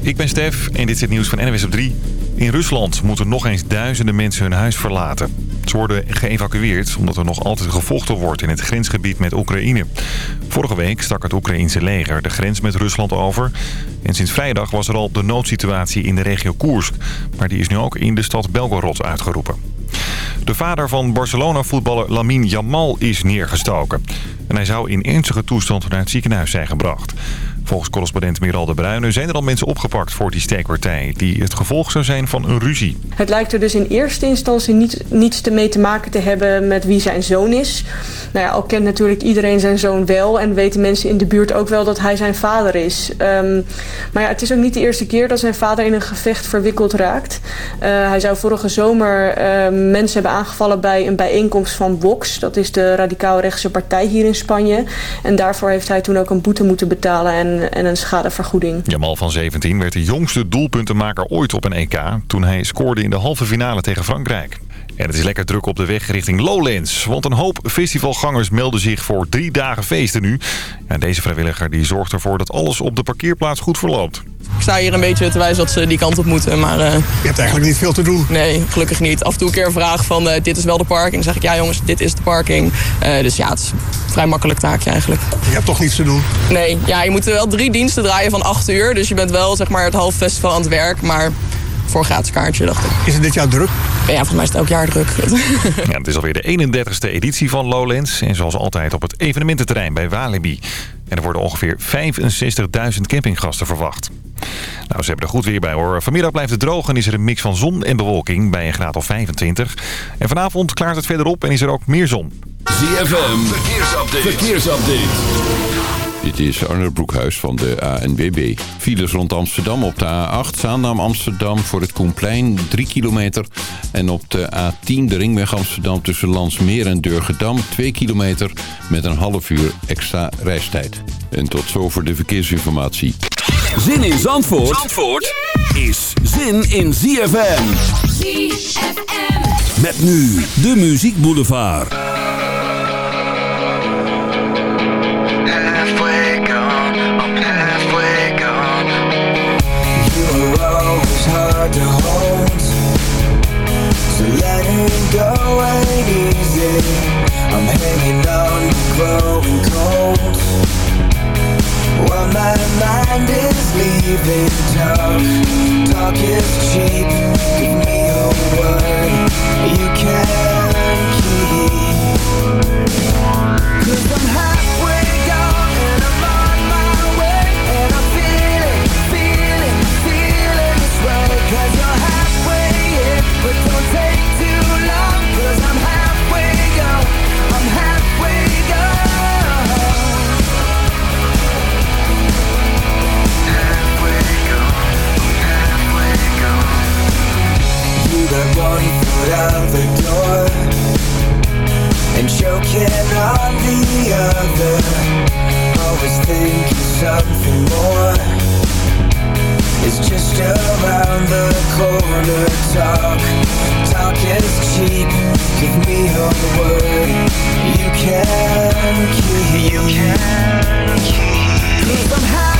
Ik ben Stef en dit is het nieuws van NWS op 3. In Rusland moeten nog eens duizenden mensen hun huis verlaten. Ze worden geëvacueerd omdat er nog altijd gevochten wordt in het grensgebied met Oekraïne. Vorige week stak het Oekraïense leger de grens met Rusland over. En sinds vrijdag was er al de noodsituatie in de regio Koersk. Maar die is nu ook in de stad Belgorod uitgeroepen. De vader van Barcelona-voetballer Lamine Yamal is neergestoken. En hij zou in ernstige toestand naar het ziekenhuis zijn gebracht. Volgens correspondent Miral de Bruyne zijn er al mensen opgepakt voor die steekpartij... die het gevolg zou zijn van een ruzie. Het lijkt er dus in eerste instantie niet, niets mee te maken te hebben met wie zijn zoon is. Nou ja, al kent natuurlijk iedereen zijn zoon wel... en weten mensen in de buurt ook wel dat hij zijn vader is. Um, maar ja, het is ook niet de eerste keer dat zijn vader in een gevecht verwikkeld raakt. Uh, hij zou vorige zomer uh, mensen hebben aangevallen bij een bijeenkomst van Vox. Dat is de radicaal-rechtse partij hier in Spanje. En daarvoor heeft hij toen ook een boete moeten betalen... En en een schadevergoeding. Jamal van 17 werd de jongste doelpuntenmaker ooit op een EK... toen hij scoorde in de halve finale tegen Frankrijk. En het is lekker druk op de weg richting Lowlands. Want een hoop festivalgangers melden zich voor drie dagen feesten nu. En deze vrijwilliger die zorgt ervoor dat alles op de parkeerplaats goed verloopt. Ik sta hier een beetje te wijzen dat ze die kant op moeten, maar... Uh, je hebt eigenlijk niet veel te doen. Nee, gelukkig niet. Af en toe een keer een vraag van uh, dit is wel de parking. Dan zeg ik ja jongens, dit is de parking. Uh, dus ja, het is een vrij makkelijk taakje eigenlijk. Je hebt toch niets te doen? Nee, ja, je moet wel drie diensten draaien van acht uur. Dus je bent wel zeg maar het half festival aan het werk, maar voor een gratis kaartje, dacht ik. Is het dit jaar druk? Ja, volgens mij is het elk jaar druk. ja, het is alweer de 31ste editie van Lowlands. En zoals altijd op het evenemententerrein bij Walibi. En er worden ongeveer 65.000 campinggasten verwacht. Nou, ze hebben er goed weer bij hoor. Vanmiddag blijft het droog en is er een mix van zon en bewolking bij een graad of 25. En vanavond klaart het verder op en is er ook meer zon. ZFM, verkeersupdate. verkeersupdate. Dit is Arne Broekhuis van de ANWB. Files rond Amsterdam op de A8, Zaandam Amsterdam voor het Koenplein 3 kilometer. En op de A10 de ringweg Amsterdam tussen Landsmeer en Durgedam 2 kilometer met een half uur extra reistijd. En tot zover de verkeersinformatie. Zin in Zandvoort, Zandvoort is zin in ZFM. ZFM. Met nu de Muziek Boulevard. Hard to hold. So letting go ain't easy. I'm hanging on, to growing cold. While my mind is leaving talk Talk is cheap, give me a word. You can keep. Cause I'm halfway but won't out the door And choking on the other. Always thinking something more. Is just around the corner Talk, talk is cheap. Give me your word. You can keep. You can keep. Somehow.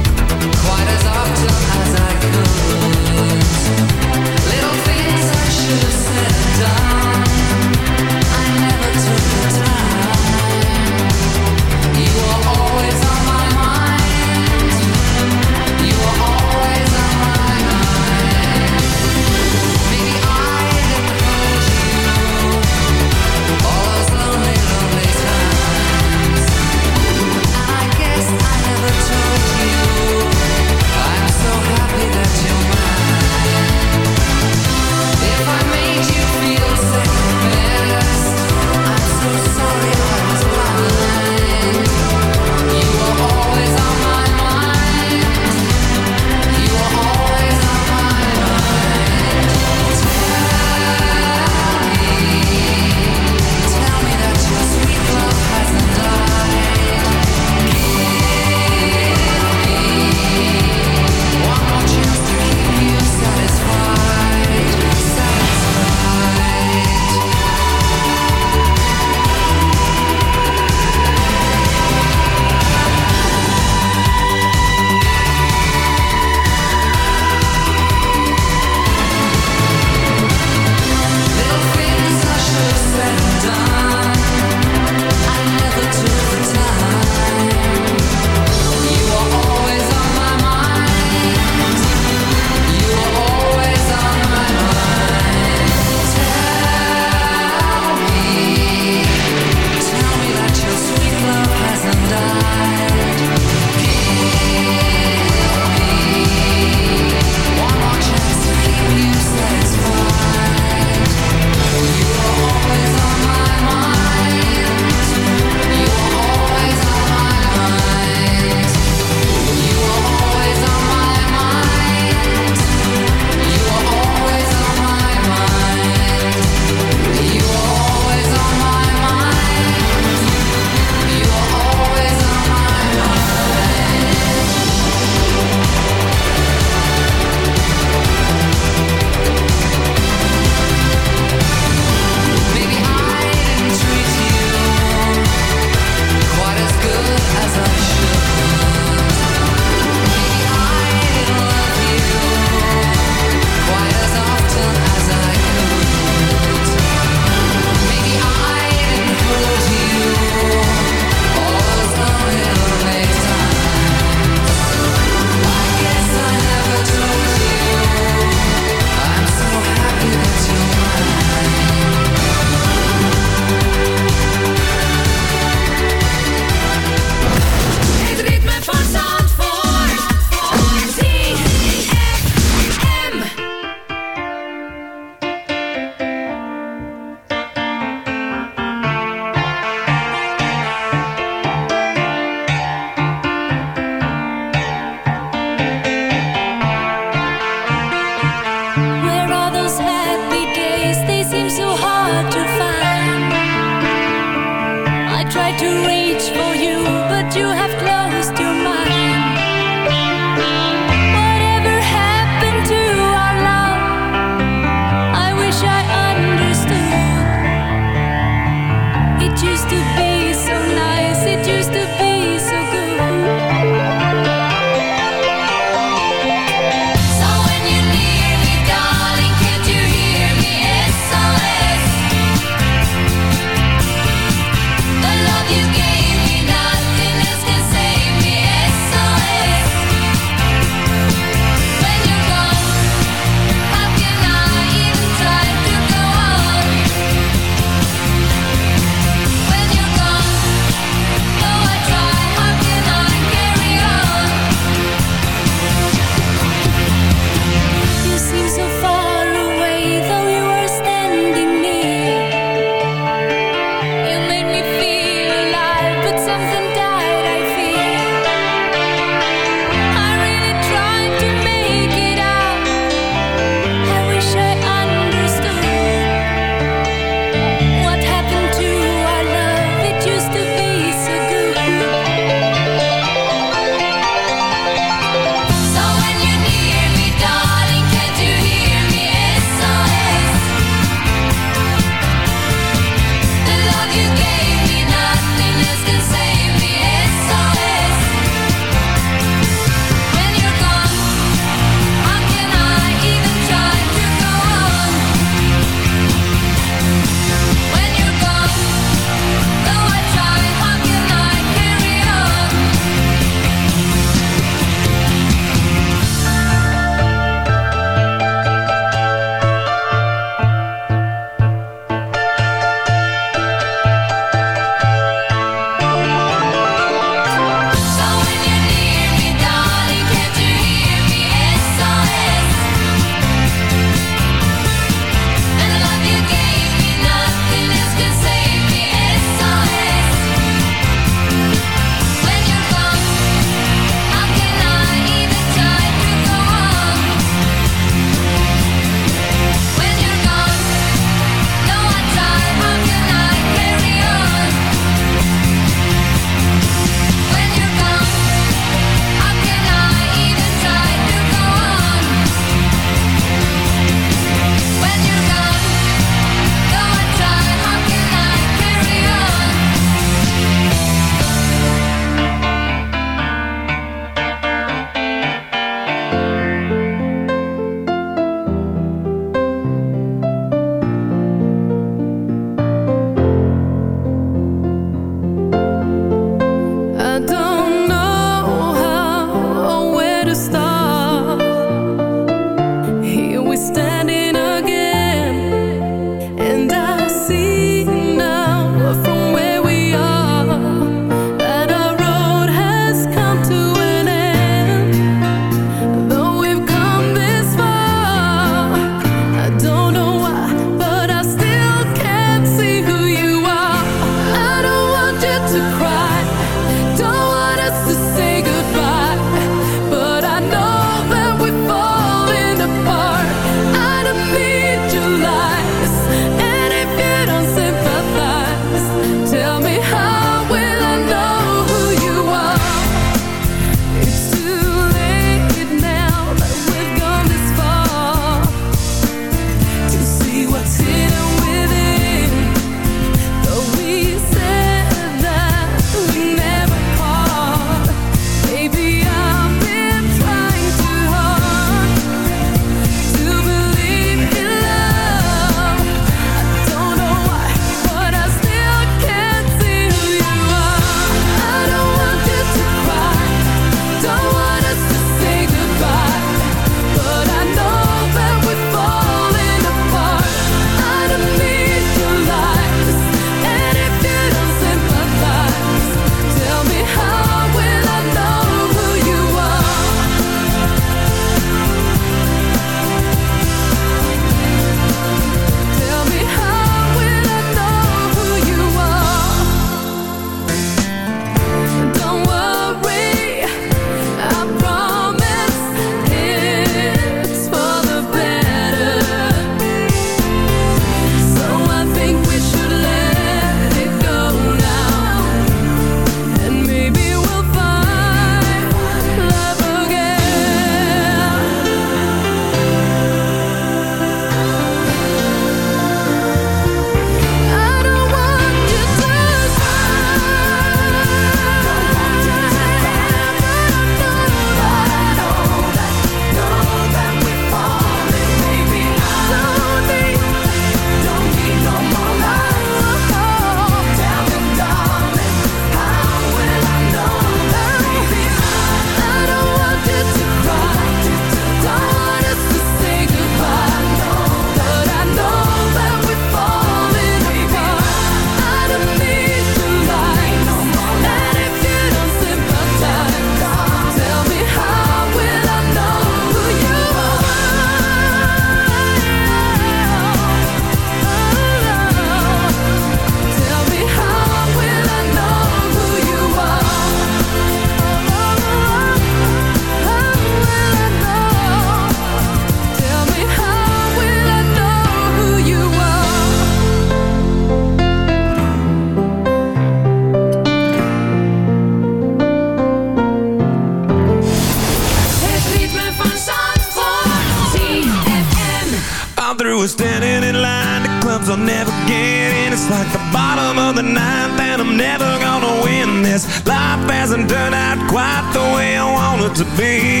To be.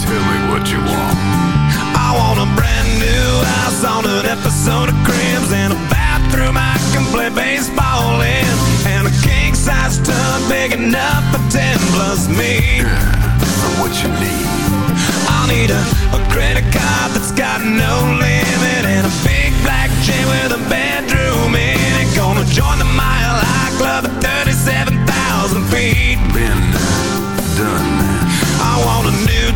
Tell me what you want. I want a brand new house on an episode of Cribs and a bathroom I can play baseball in, and a king size tub big enough for ten plus me. What you need? I'll need a, a credit card that's got no limit and a big black jet with a bedroom in it. Gonna join the Mile High Club at 37,000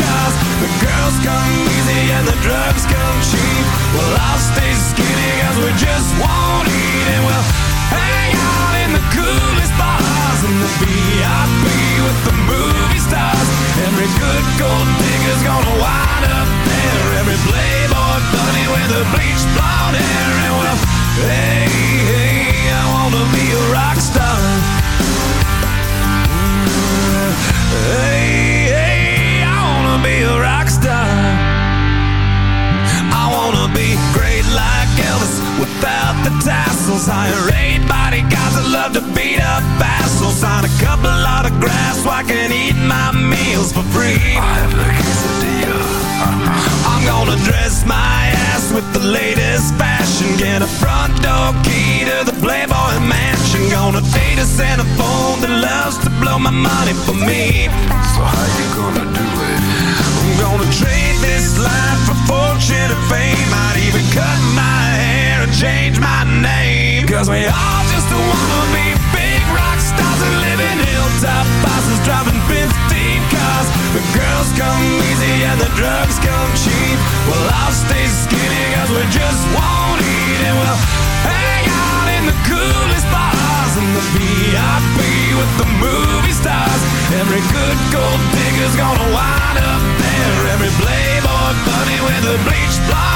The girls come easy and the drugs come cheap. Well, I'll stay skinny cause we just won't eat and we'll hang out in the coolest bars in the VIP with the movie stars. Every good gold digger's gonna wind up there. Every playboy bunny with a bleached blonde hair. And well, hey, hey, I wanna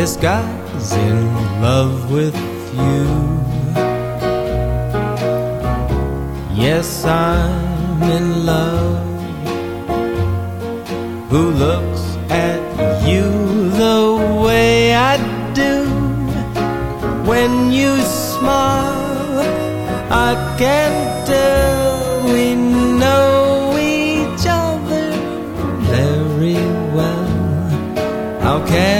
This guy's in love with you. Yes, I'm in love. Who looks at you the way I do? When you smile, I can tell we know each other very well. How can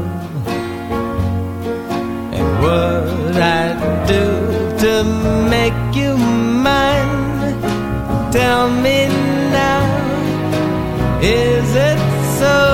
make you mine? Tell me now, is it so?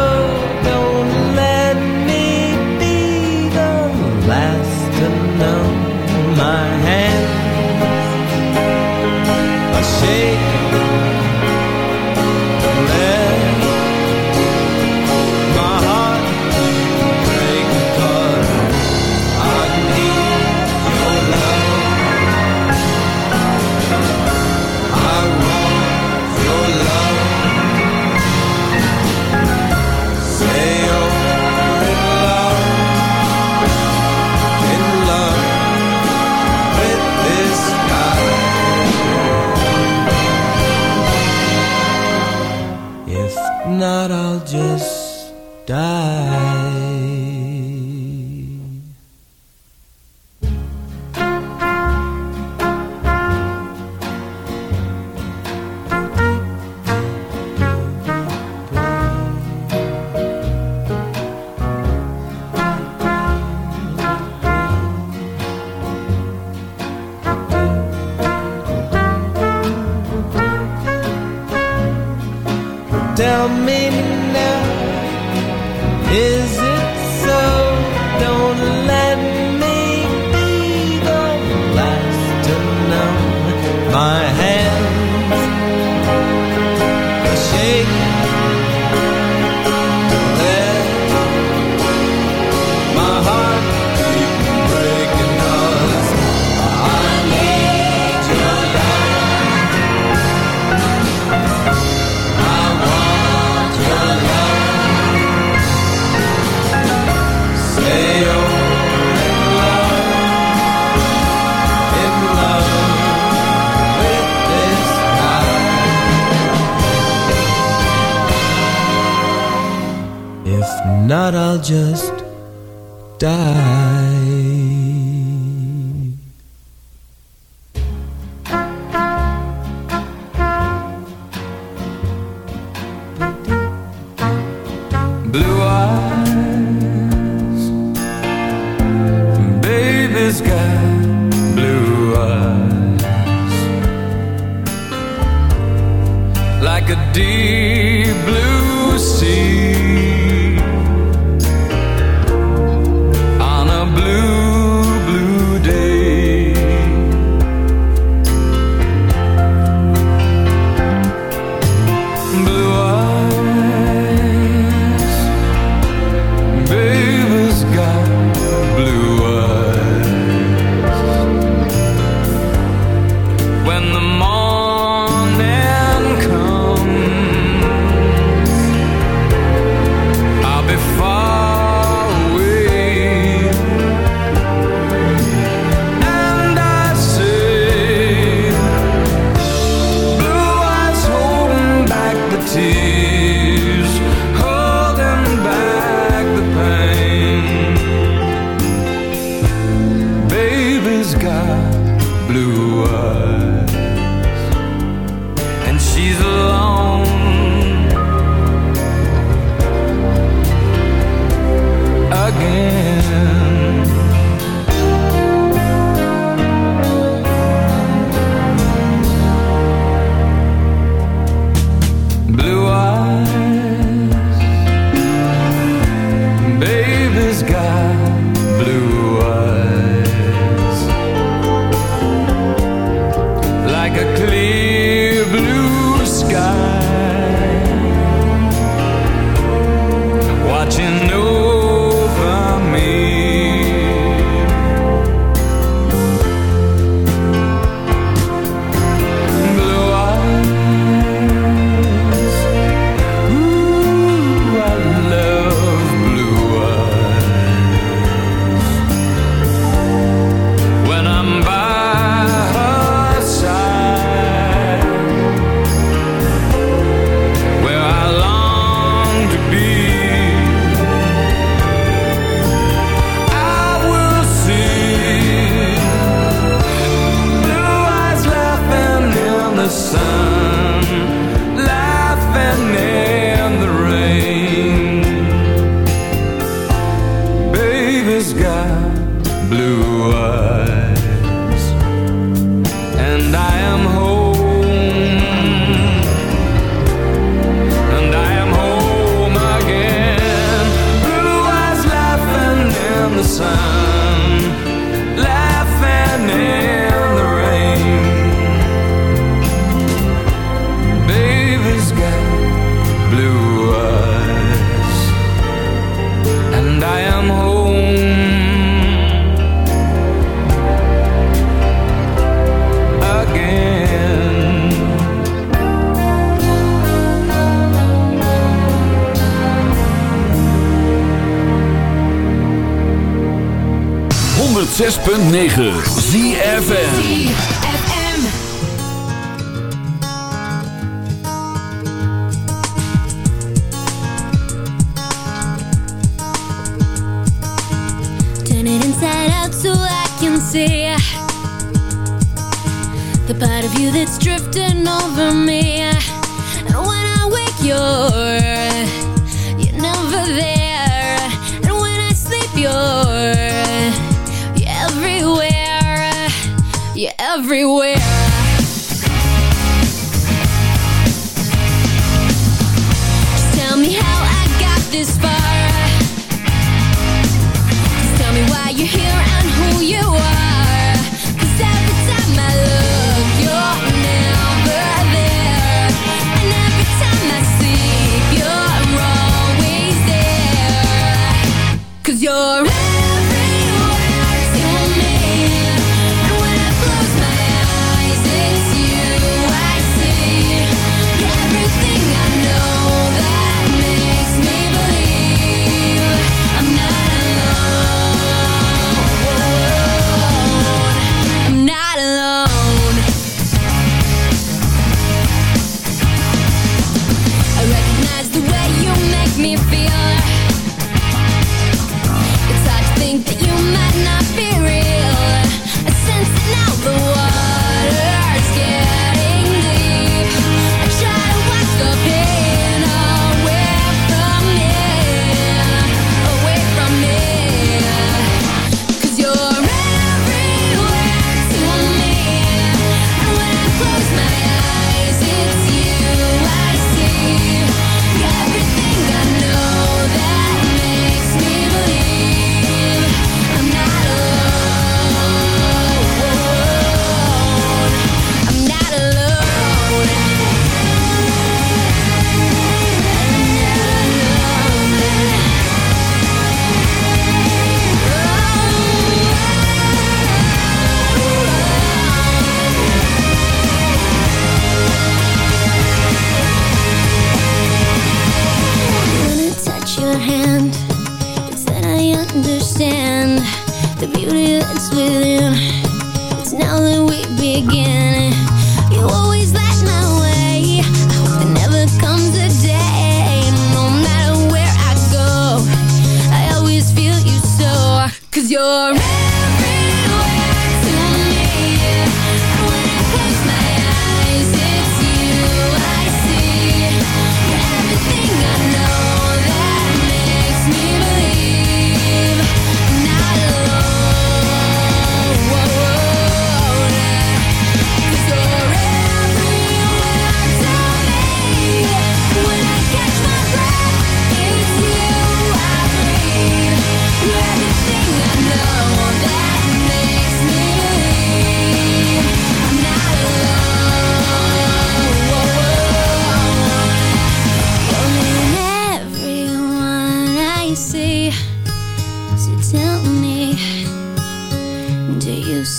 106.9 ZFN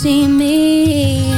see me?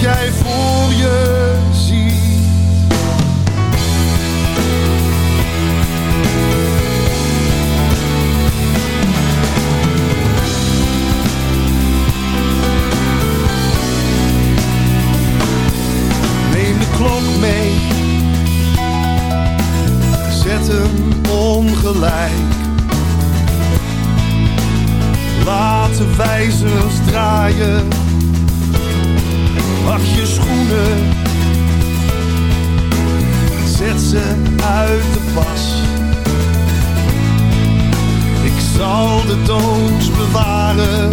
Jij voor je ziet. Neem de klok mee. Zet hem ongelijk. Laat de draaien. Pak je schoenen. Zet ze uit de pas. Ik zal de doos bewaren.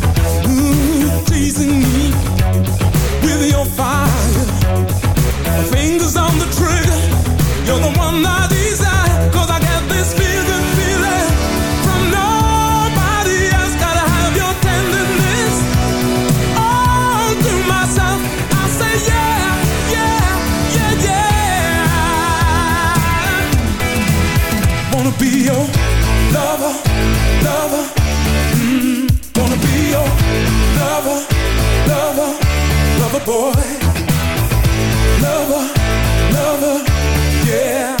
boy, lover, lover, yeah.